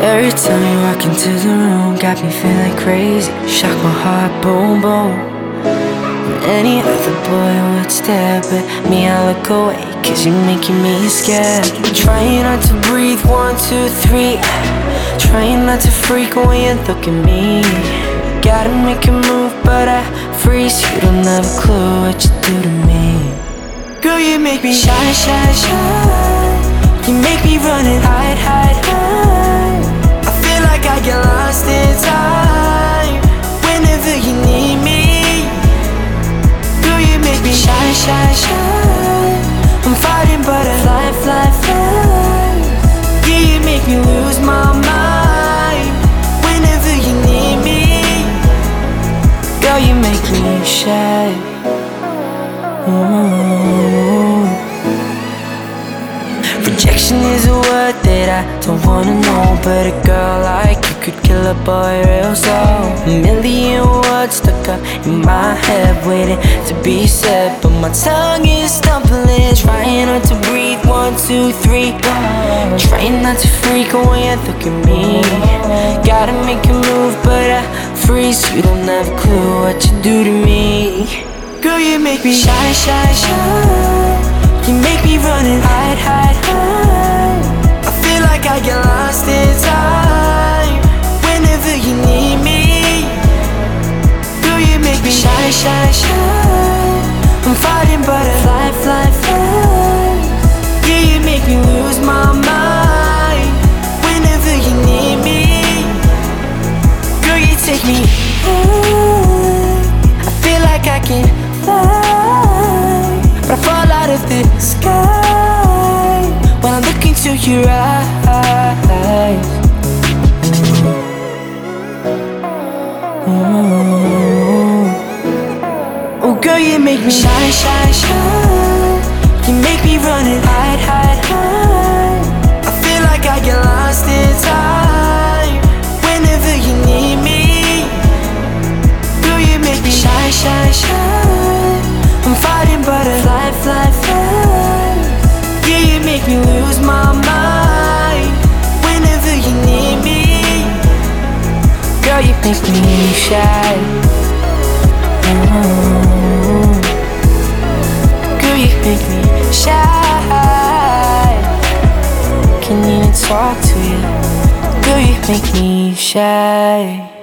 time you walk into the room got me feeling crazy. Shock my heart, boom, boom. Any other boy would stare, but me, I look away, cause you're making me scared. Trying not to breathe, one, two, three. Trying not to freak when you look at me. Gotta make a move, but I freeze. You don't have a clue what you do to me. Girl, you make me shy, shy, shy. You make me run and hide, hide, hide. I get lost in time whenever you need me. Girl, you make me shy, shy, shy. I'm fighting, but I fly, fly, fly. Yeah, you make me lose my mind whenever you need me. Girl, you make me shy. Ooh. Mm-hmm. Rejection is a word I don't wanna know But a girl like you could kill a boy real slow. A million words stuck up in my head Waiting to be said But my tongue is stumbling Trying not to breathe, one, two, three Trying not to freak when you look at me Gotta make a move but I freeze You don't have a clue what you do to me. Girl, you make me shy, shy, shy. You make me run and hide, hide, hide I get lost in time. Whenever you need me Girl, you make me shy, shy, shy I'm fighting but I fly, fly, fly. Yeah, you make me lose my mind. Whenever you need me Girl, you take me. High I feel like I can fly But I fall out of the sky Into your eyes. Ooh. Oh girl, you make me shy, shy, shy You make me run and hide, hide, hide. I feel like I get lost in time. Whenever you need me. Girl, you make me shy, shy, shy I'm fighting but I lose my mind Whenever you need me. Girl, you make me shy. Ooh. Girl, you make me shy. Can't even talk to you. Girl, you make me shy